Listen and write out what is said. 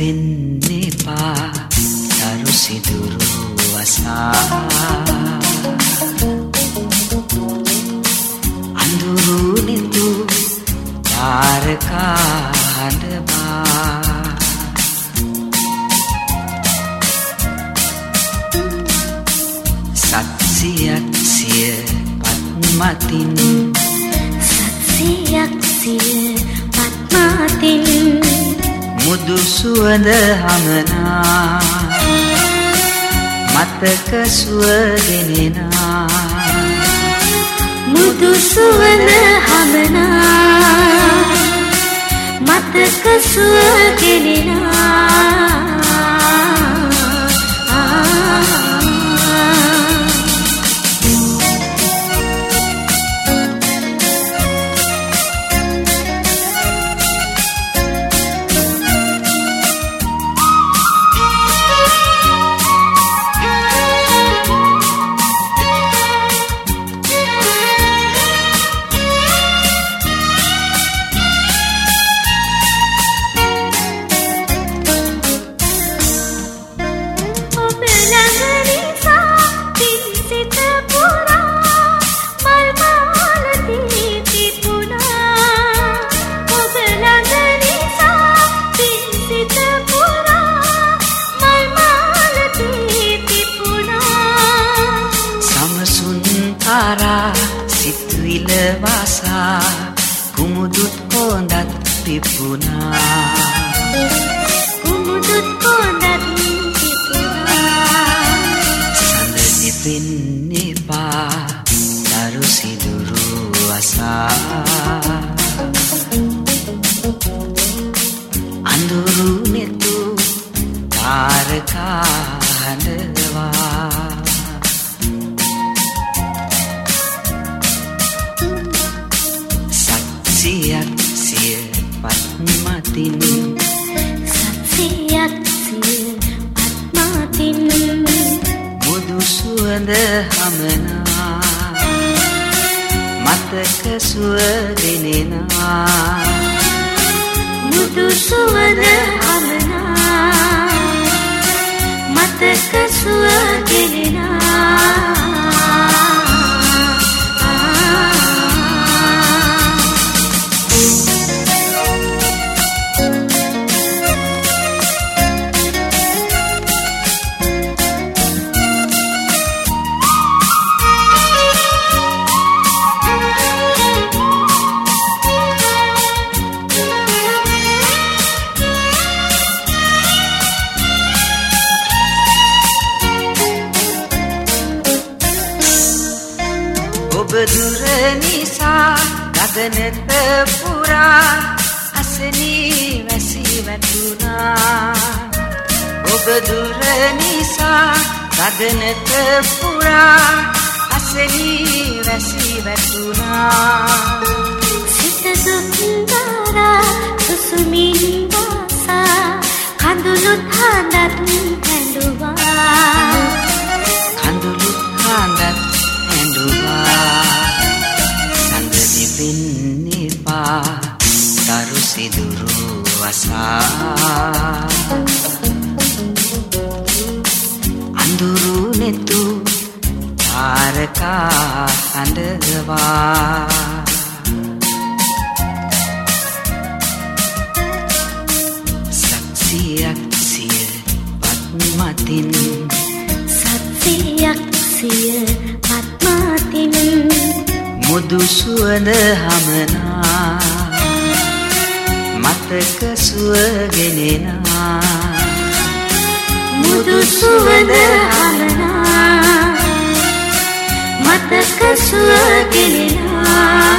දෙන්න එපා තරු සිදුරු වසා. අඳුරු නිතු තාරකා හඬවා සත්සියක් සිය පත්මතින්. සත්සියක් සිය පත්මතින්. මුදු සුවඳ හමනා. මතක සුවගෙනෙනා මුදු සුවඳ හමනා. මතක සුවගෙනෙනා සමසුන් තාරා සිත්විල වසා කුමුදුත් හොඳත් පිපුණා කුමුදුත් කොඳත් පිපුණා සඳ දිපෙන්නේපා සුවඳ හමනා මතක සුවගෙනෙනා මුදු සුවඳ හමනා මතක සුවගෙනෙනා ඔබ දුර නිසා ගගනත පුරා අසනී වැසි වැටුණා. ඔබ දුර නිසා ගගනත පුරා අසනී වැසි වැටුණා. සිය පත්මාතින් මුදු සුවඳ හමනා. මතක සුවගෙනෙනා මුදු සුවඳ හමනා. මතක සුවගෙනෙනා